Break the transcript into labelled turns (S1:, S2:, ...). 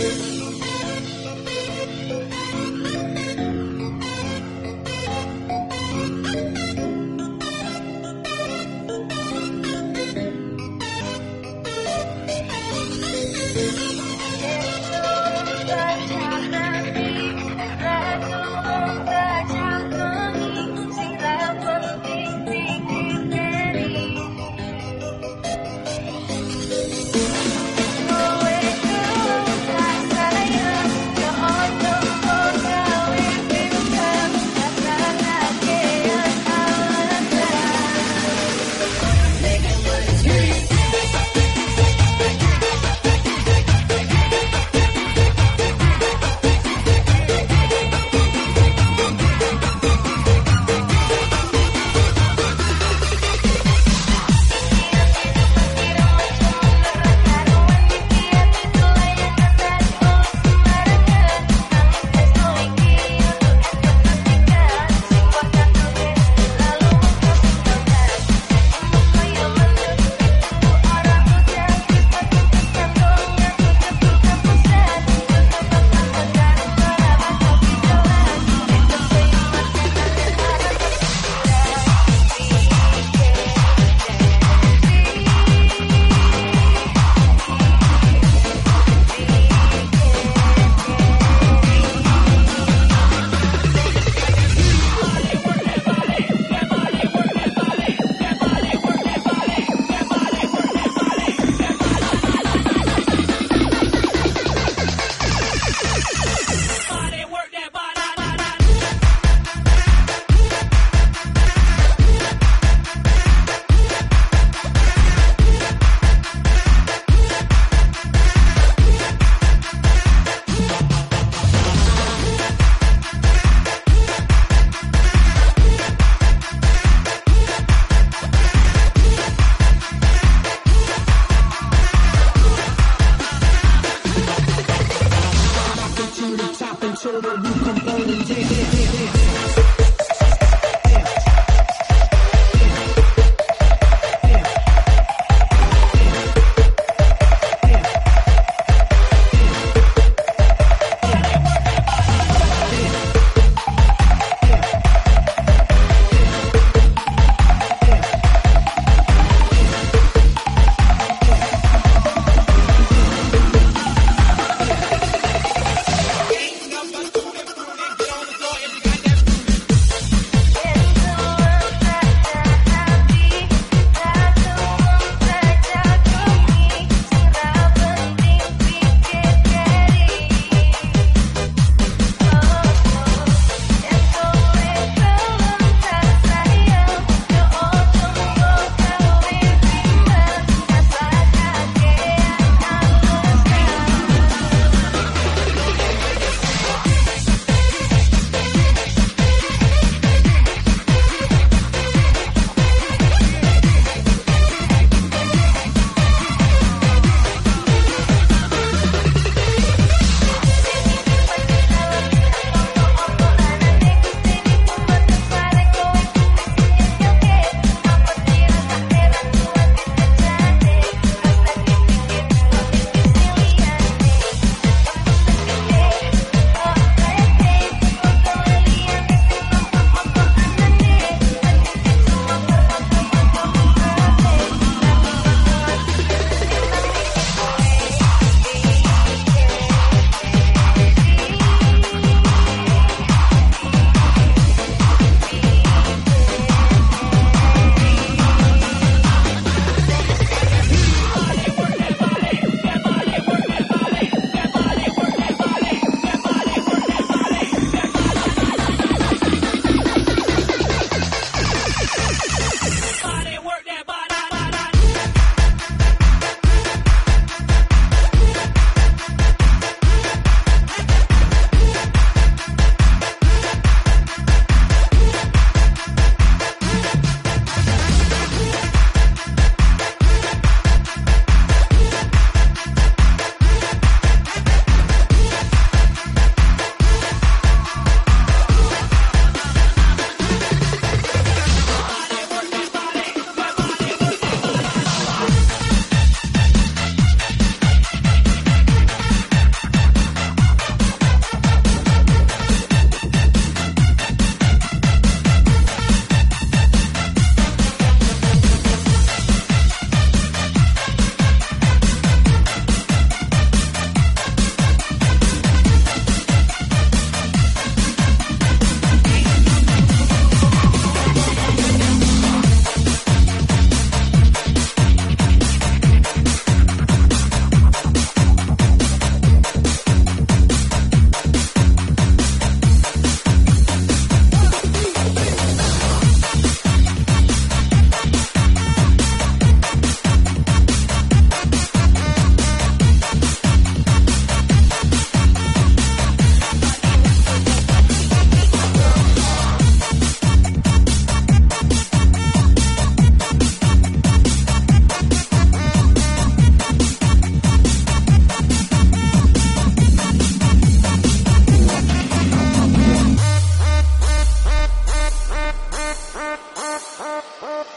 S1: Música to come on and take it.